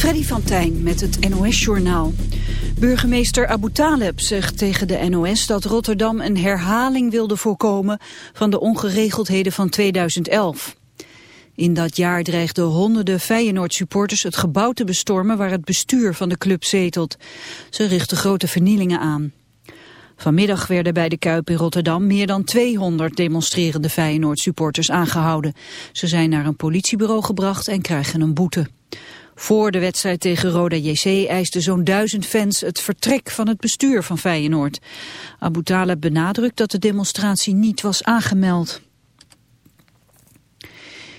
Freddy van Tijn met het NOS-journaal. Burgemeester Abu Taleb zegt tegen de NOS dat Rotterdam een herhaling wilde voorkomen van de ongeregeldheden van 2011. In dat jaar dreigden honderden Feyenoord-supporters het gebouw te bestormen waar het bestuur van de club zetelt. Ze richten grote vernielingen aan. Vanmiddag werden bij de Kuip in Rotterdam meer dan 200 demonstrerende Feyenoord-supporters aangehouden. Ze zijn naar een politiebureau gebracht en krijgen een boete. Voor de wedstrijd tegen Roda JC eisten zo'n duizend fans het vertrek van het bestuur van Feyenoord. Abu Talib benadrukt dat de demonstratie niet was aangemeld.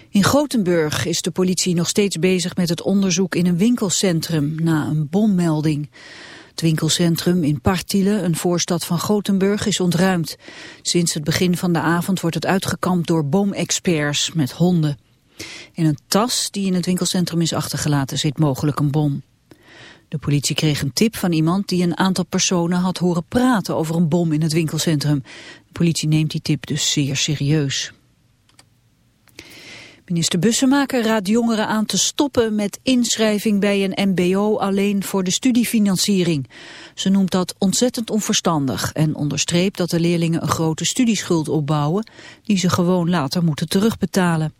In Gothenburg is de politie nog steeds bezig met het onderzoek in een winkelcentrum na een bommelding. Het winkelcentrum in Partille, een voorstad van Gothenburg, is ontruimd. Sinds het begin van de avond wordt het uitgekampt door bomexperts met honden. In een tas die in het winkelcentrum is achtergelaten zit mogelijk een bom. De politie kreeg een tip van iemand die een aantal personen had horen praten over een bom in het winkelcentrum. De politie neemt die tip dus zeer serieus. Minister Bussemaker raadt jongeren aan te stoppen met inschrijving bij een mbo alleen voor de studiefinanciering. Ze noemt dat ontzettend onverstandig en onderstreept dat de leerlingen een grote studieschuld opbouwen die ze gewoon later moeten terugbetalen.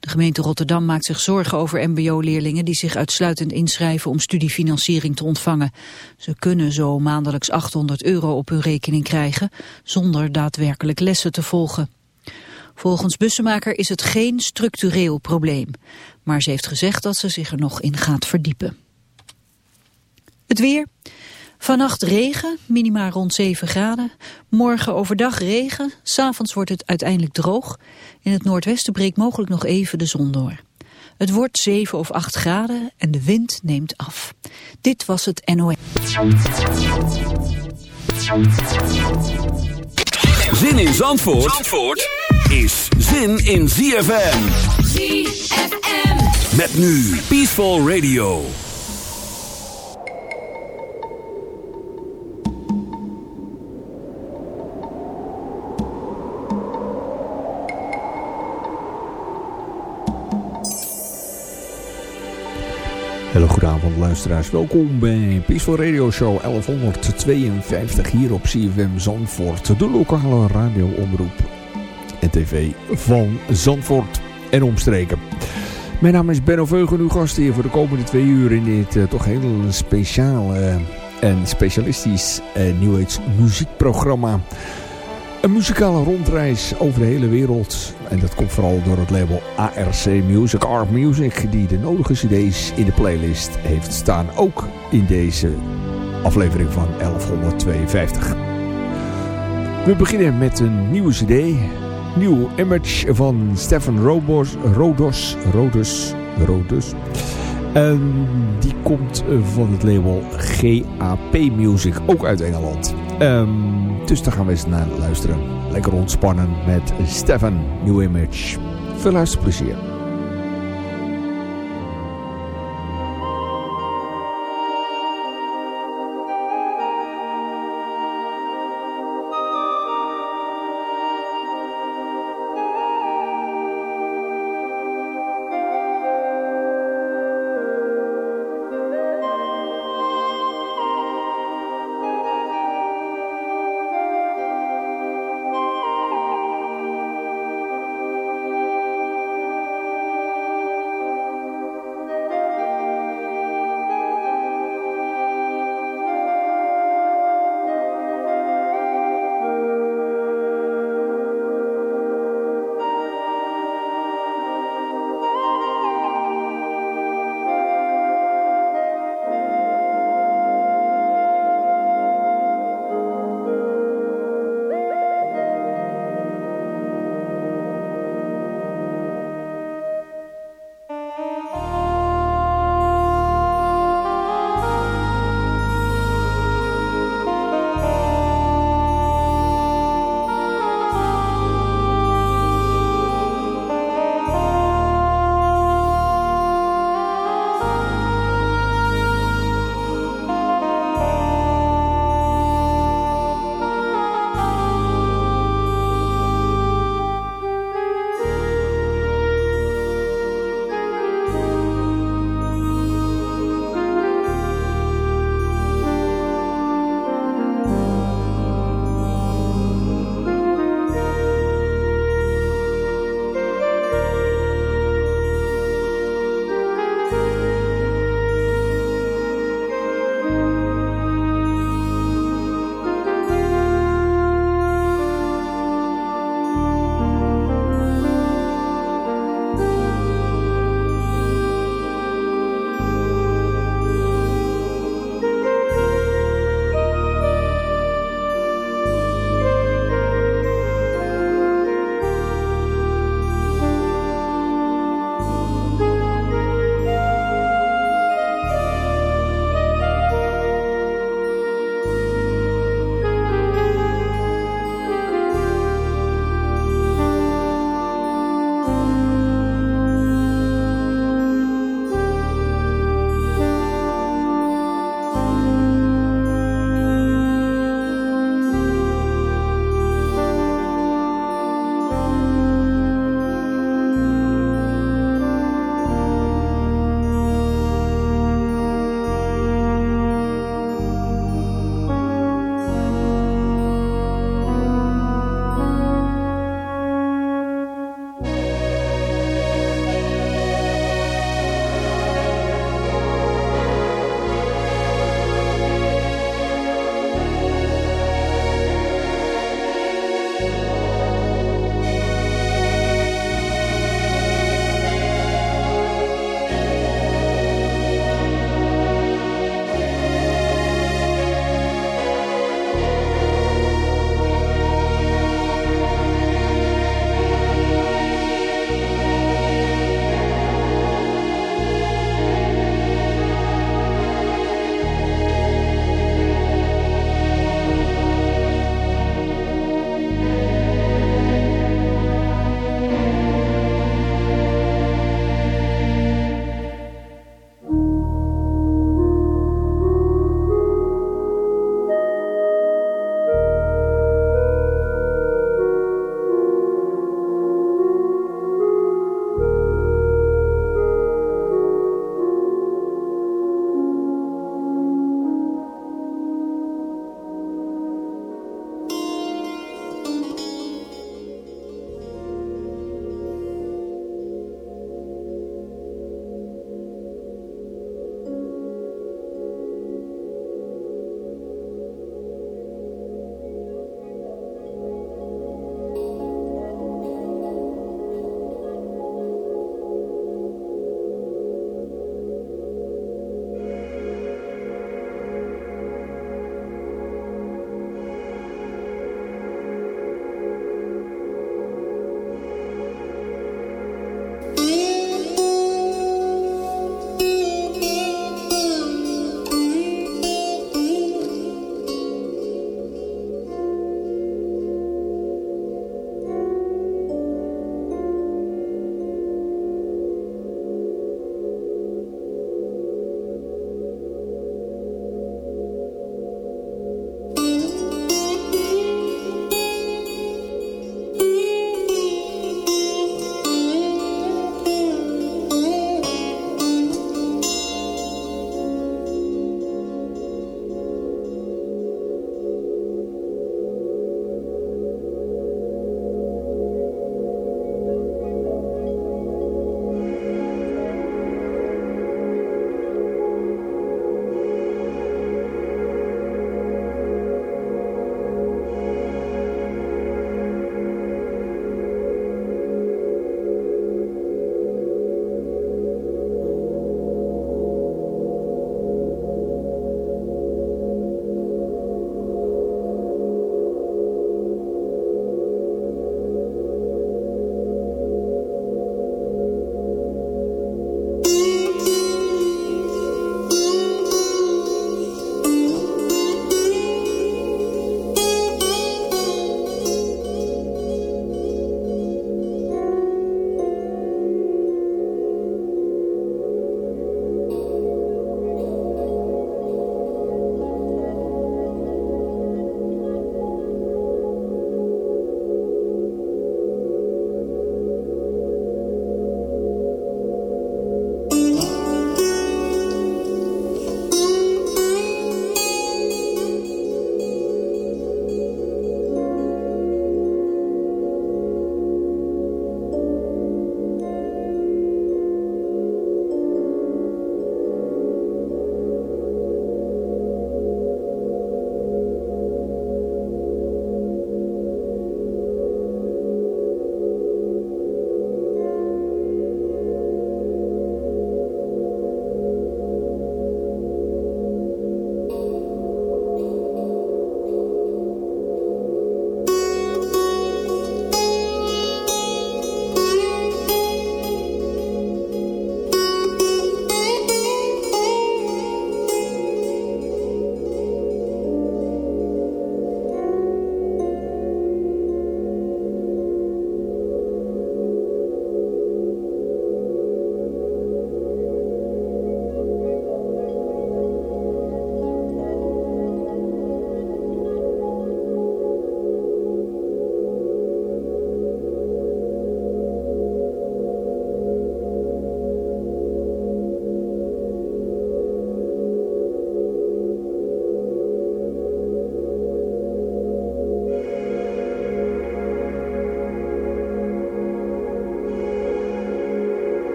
De gemeente Rotterdam maakt zich zorgen over mbo-leerlingen die zich uitsluitend inschrijven om studiefinanciering te ontvangen. Ze kunnen zo maandelijks 800 euro op hun rekening krijgen zonder daadwerkelijk lessen te volgen. Volgens Bussemaker is het geen structureel probleem. Maar ze heeft gezegd dat ze zich er nog in gaat verdiepen. Het weer. Vannacht regen, minima rond 7 graden. Morgen overdag regen, s'avonds wordt het uiteindelijk droog. In het noordwesten breekt mogelijk nog even de zon door. Het wordt 7 of 8 graden en de wind neemt af. Dit was het NOS. Zin in Zandvoort, Zandvoort? is zin in ZFM. ZFM. Met nu Peaceful Radio. Hele goede luisteraars, welkom bij Peaceful Radio Show 1152 hier op CFM Zandvoort, de lokale radioomroep en tv van Zandvoort en omstreken. Mijn naam is Benno Veugen, uw gast hier voor de komende twee uur in dit uh, toch heel speciale en specialistisch uh, muziekprogramma. Een muzikale rondreis over de hele wereld. En dat komt vooral door het label ARC Music, Art Music, die de nodige cd's in de playlist heeft staan. Ook in deze aflevering van 1152. We beginnen met een nieuwe cd nieuw image van Stefan Robos, Rodos, Rodos, Rodos. En die komt van het label GAP Music, ook uit Engeland. Um, dus daar gaan we eens naar luisteren. Lekker ontspannen met Stefan, New Image. Veel luisterplezier.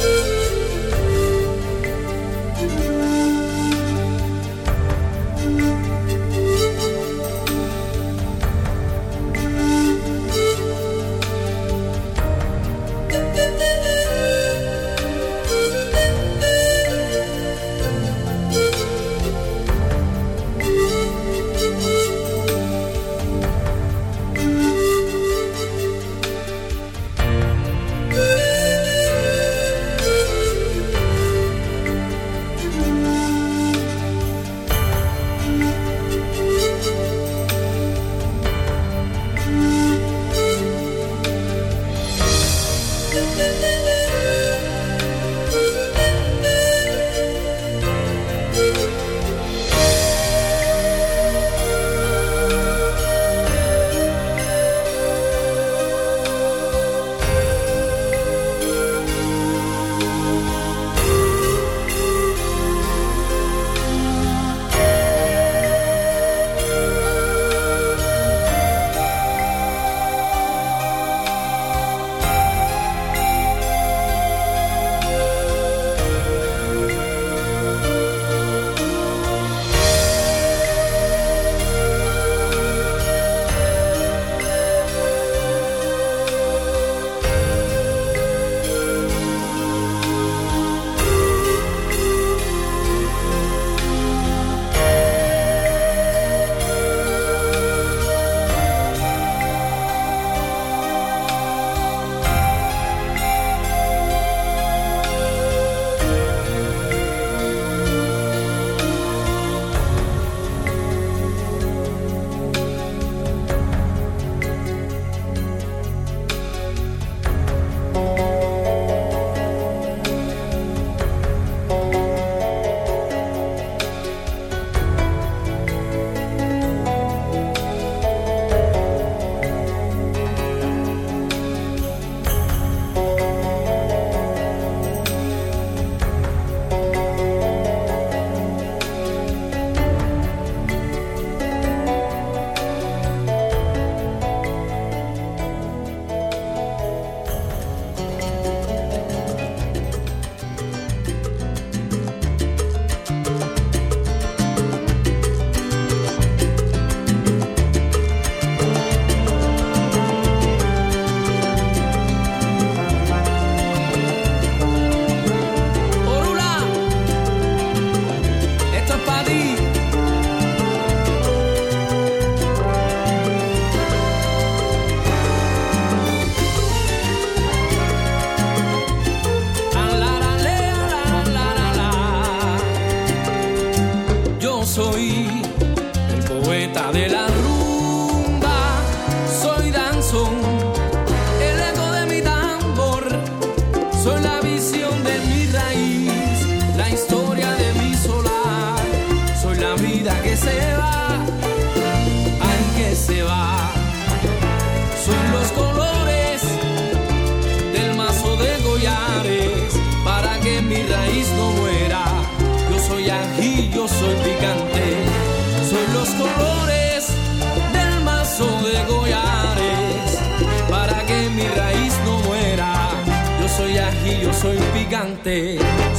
you.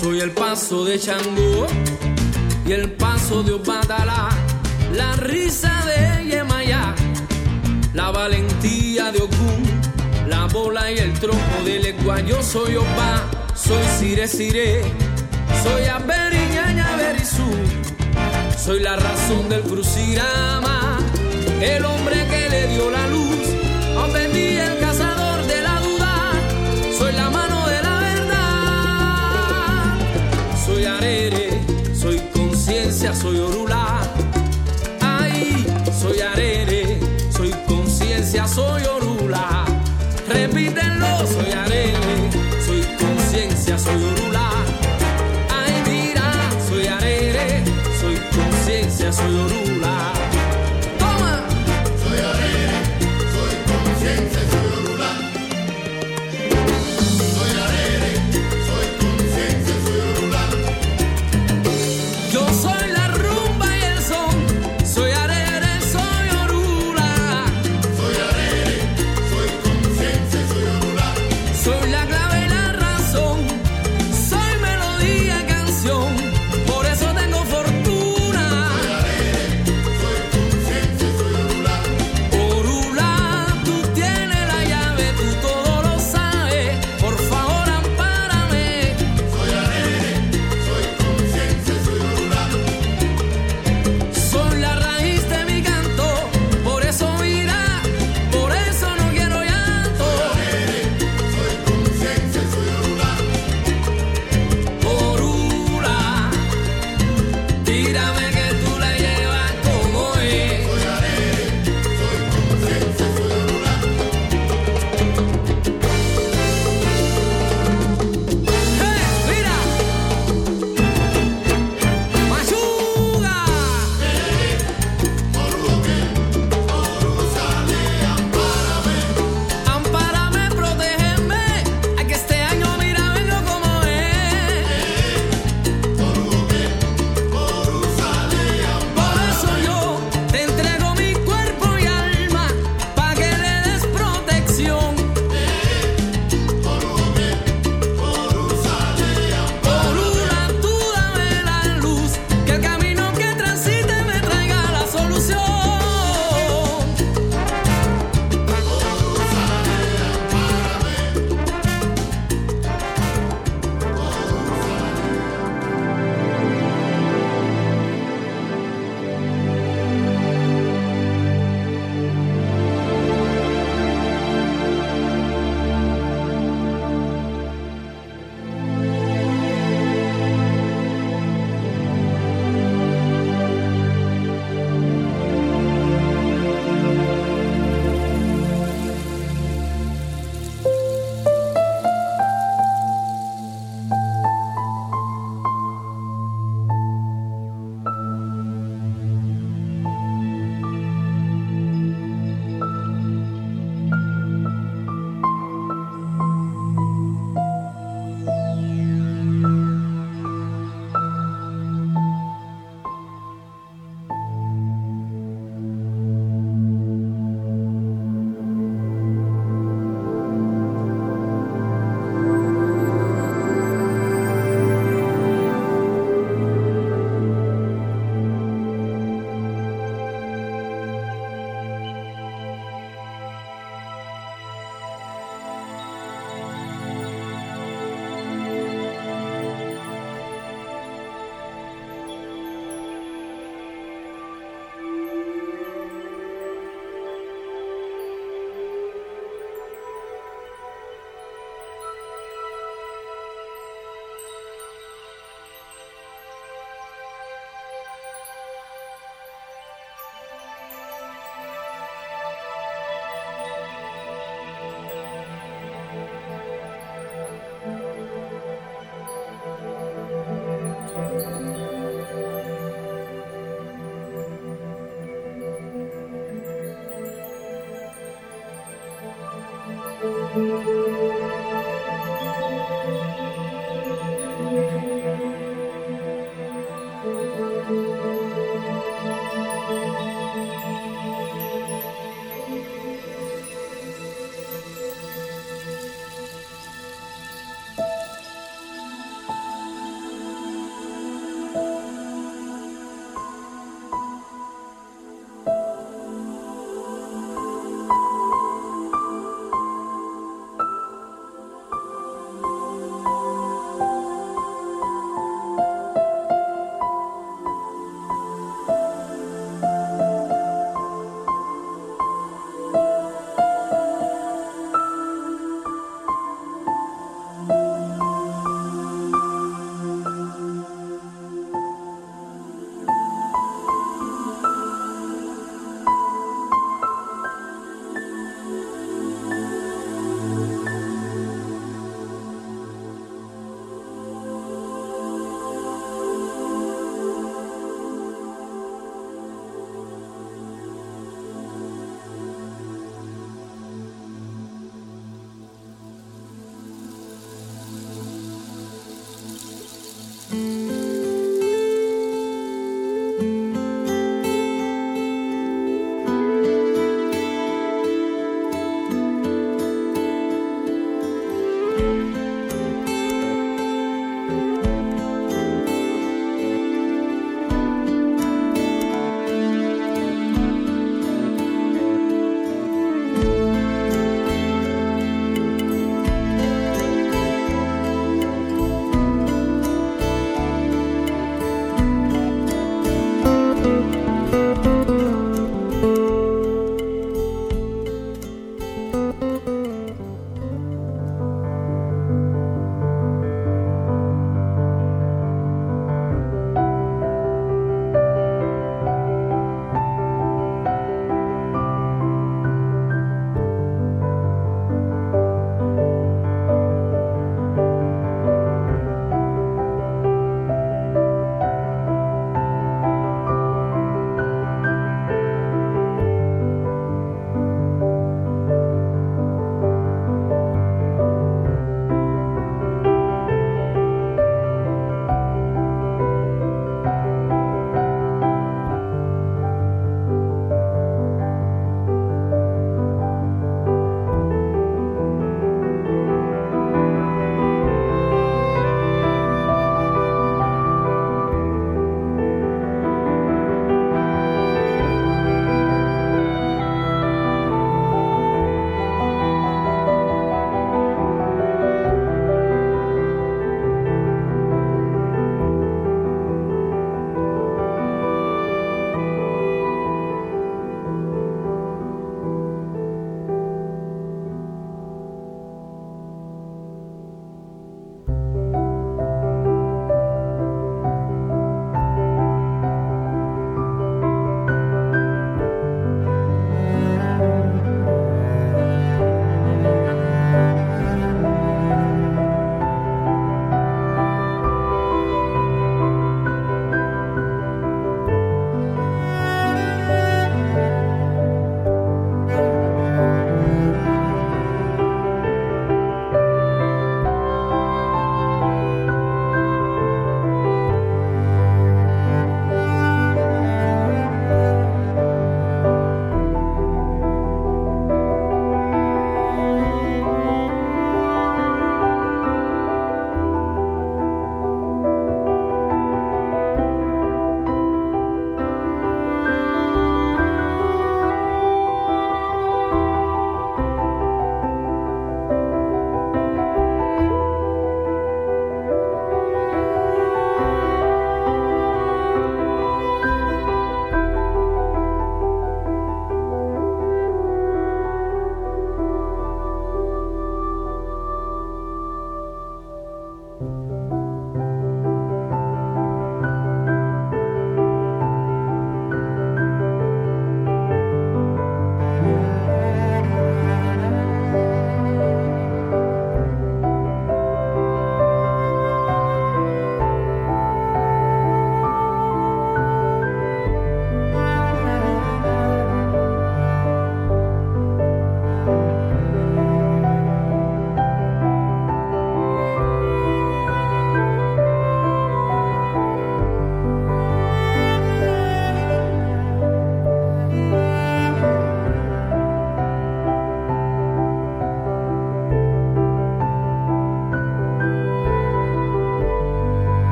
Soy el paso de Changó y el paso de Obatala, la risa de Yemaya, la valentía de Okun, la bola y el tronco del Ecua. Yo soy Opa, soy Sire Sire, soy Aberiñaña Berizú soy la razón del crucirama, el hombre que le dio la luz. Conciencia, soy orula. Ay, soy arere, soy conciencia, soy orula. Repítenlo, soy arere, soy conciencia, soy orula. soy Orula.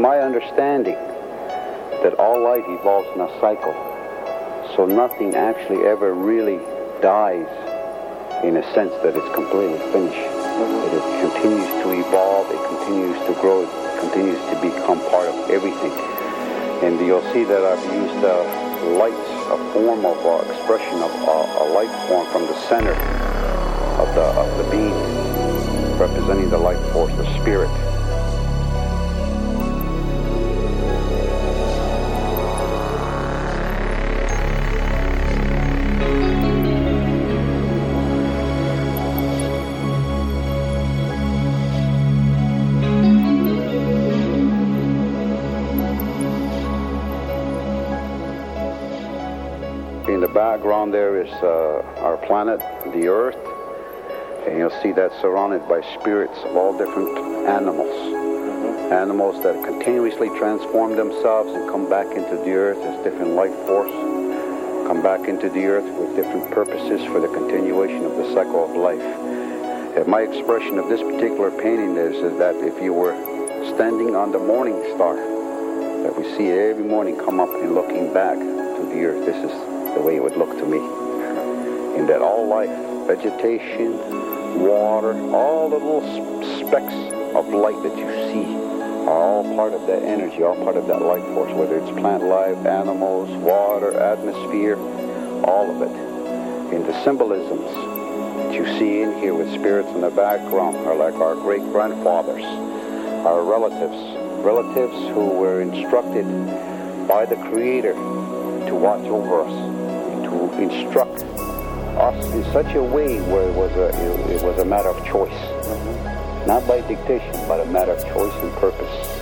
My understanding, that all light evolves in a cycle. So nothing actually ever really dies in a sense that it's completely finished. That it continues to evolve, it continues to grow, it continues to become part of everything. And you'll see that I've used uh, lights, a form of uh, expression of uh, a light form from the center of the, of the being, representing the light force, the spirit. Background there is uh, our planet, the Earth, and you'll see that surrounded by spirits of all different animals. Animals that continuously transform themselves and come back into the Earth as different life force, come back into the Earth with different purposes for the continuation of the cycle of life. And my expression of this particular painting is, is that if you were standing on the morning star, that we see every morning come up and looking back to the earth. This is the way it would look to me. In that all life, vegetation, water, all the little specks of light that you see are all part of that energy, all part of that light force, whether it's plant life, animals, water, atmosphere, all of it. And the symbolisms that you see in here with spirits in the background are like our great grandfathers, our relatives, relatives who were instructed by the Creator to watch over us, to instruct us in such a way where it was a, it, it was a matter of choice. Not by dictation, but a matter of choice and purpose.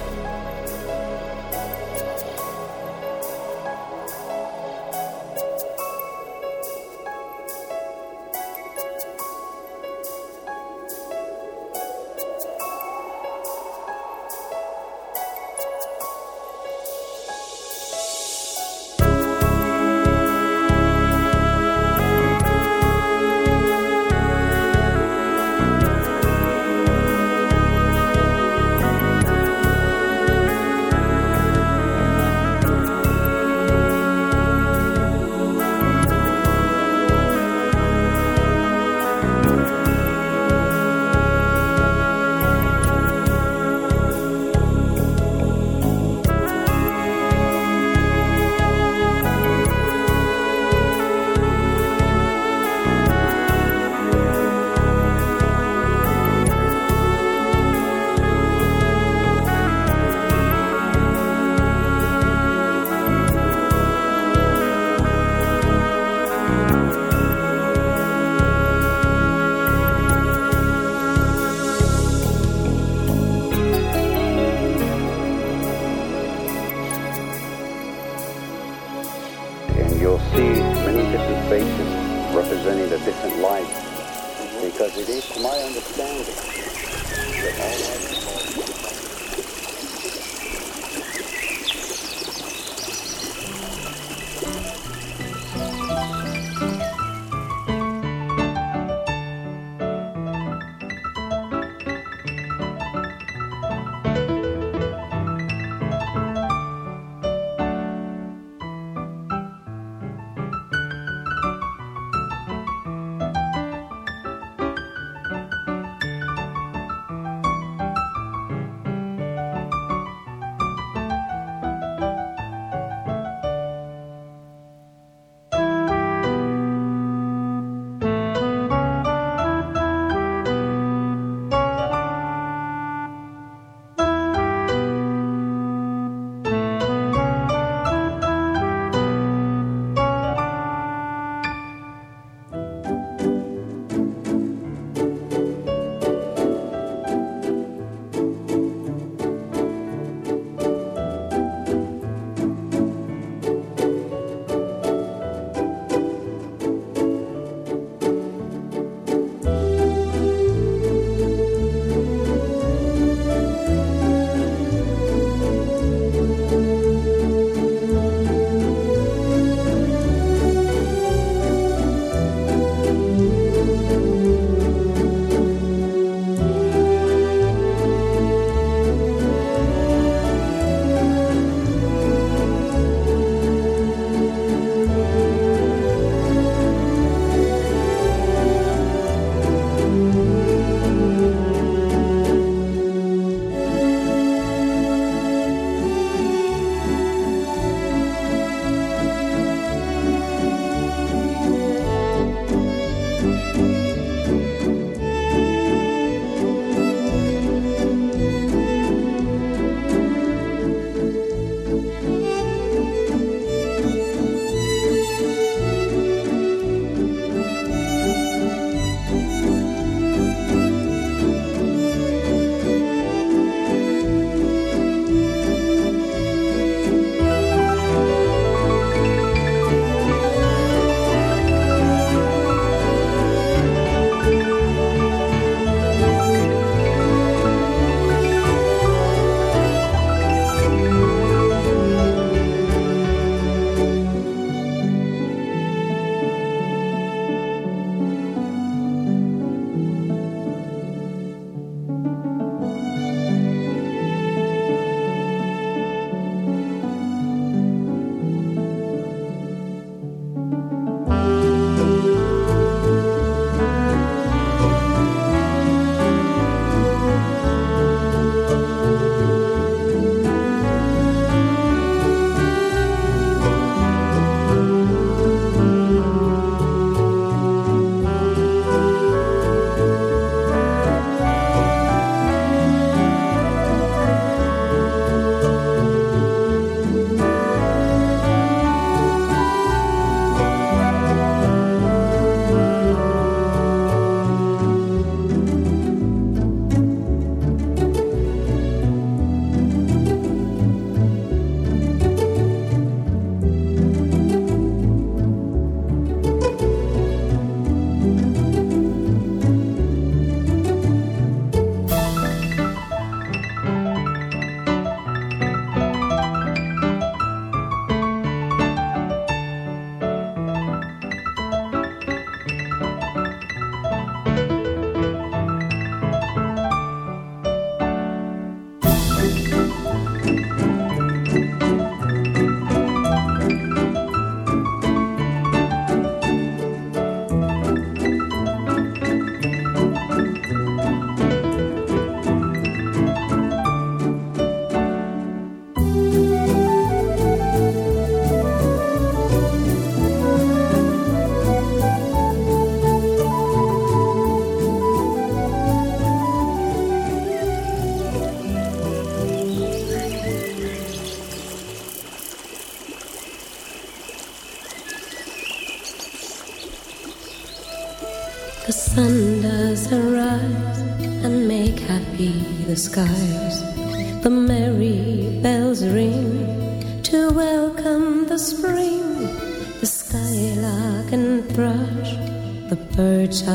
照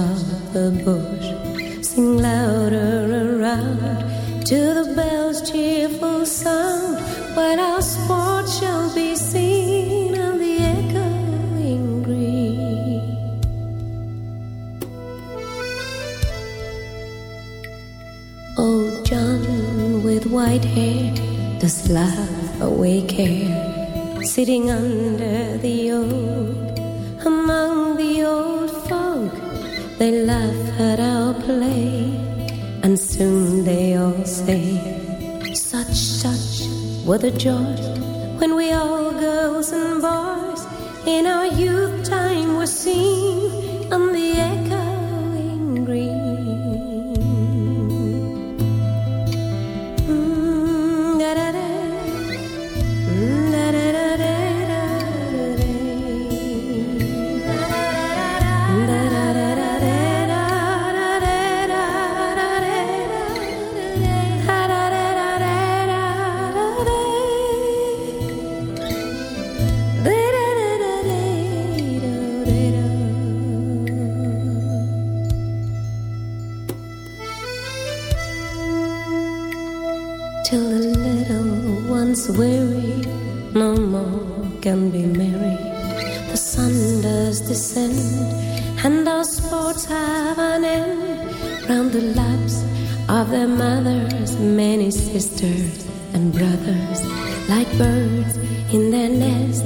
的不 the joy once weary, no more can be merry. The sun does descend, and our sports have an end. Round the laps of their mothers, many sisters and brothers, like birds in their nest